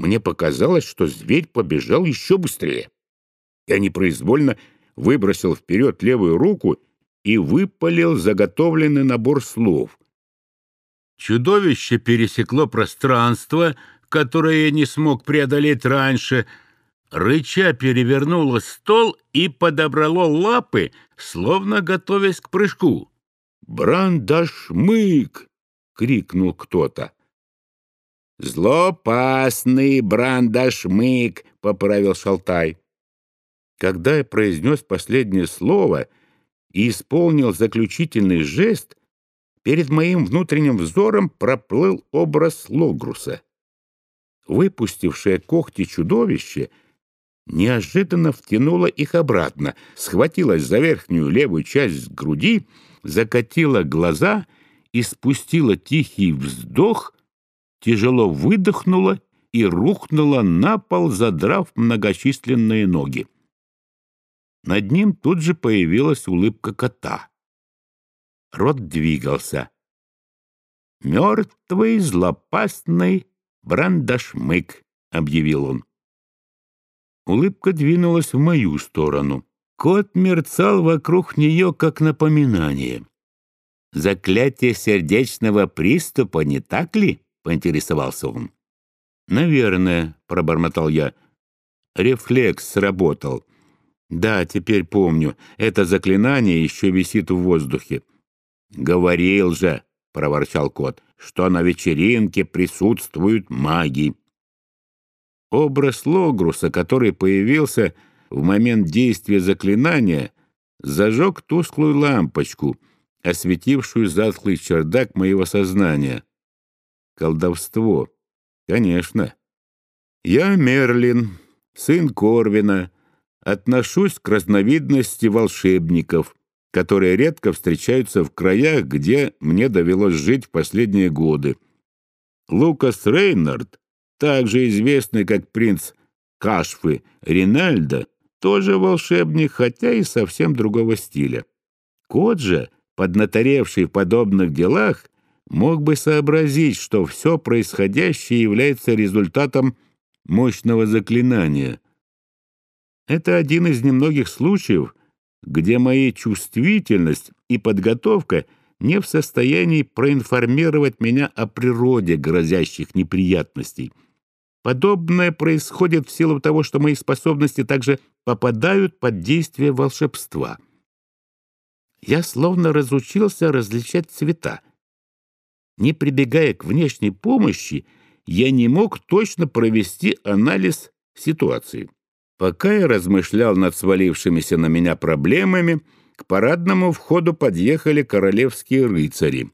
Мне показалось, что зверь побежал еще быстрее. Я непроизвольно выбросил вперед левую руку и выпалил заготовленный набор слов. Чудовище пересекло пространство, которое я не смог преодолеть раньше, рыча перевернуло стол и подобрало лапы, словно готовясь к прыжку. «Брандашмык!» — крикнул кто-то. «Злопасный брандашмык!» — поправил Шалтай. Когда я произнес последнее слово и исполнил заключительный жест, перед моим внутренним взором проплыл образ Логруса. Выпустившее когти чудовище неожиданно втянуло их обратно, схватилось за верхнюю левую часть груди, закатило глаза и спустило тихий вздох, тяжело выдохнуло и рухнуло на пол, задрав многочисленные ноги. Над ним тут же появилась улыбка кота. Рот двигался. «Мертвый, злопастный брандашмык», — объявил он. Улыбка двинулась в мою сторону. Кот мерцал вокруг нее, как напоминание. «Заклятие сердечного приступа, не так ли?» — поинтересовался он. «Наверное», — пробормотал я. «Рефлекс сработал. Да, теперь помню. Это заклинание еще висит в воздухе. «Говорил же», — проворчал кот, — «что на вечеринке присутствуют маги». Образ Логруса, который появился в момент действия заклинания, зажег тусклую лампочку, осветившую затхлый чердак моего сознания. Колдовство. Конечно. Я Мерлин, сын Корвина, отношусь к разновидности волшебников — которые редко встречаются в краях, где мне довелось жить в последние годы. Лукас Рейнард, также известный как принц Кашфы Ринальдо, тоже волшебник, хотя и совсем другого стиля. Кот же, поднаторевший в подобных делах, мог бы сообразить, что все происходящее является результатом мощного заклинания. Это один из немногих случаев, где моя чувствительность и подготовка не в состоянии проинформировать меня о природе грозящих неприятностей. Подобное происходит в силу того, что мои способности также попадают под действие волшебства. Я словно разучился различать цвета. Не прибегая к внешней помощи, я не мог точно провести анализ ситуации. Пока я размышлял над свалившимися на меня проблемами, к парадному входу подъехали королевские рыцари.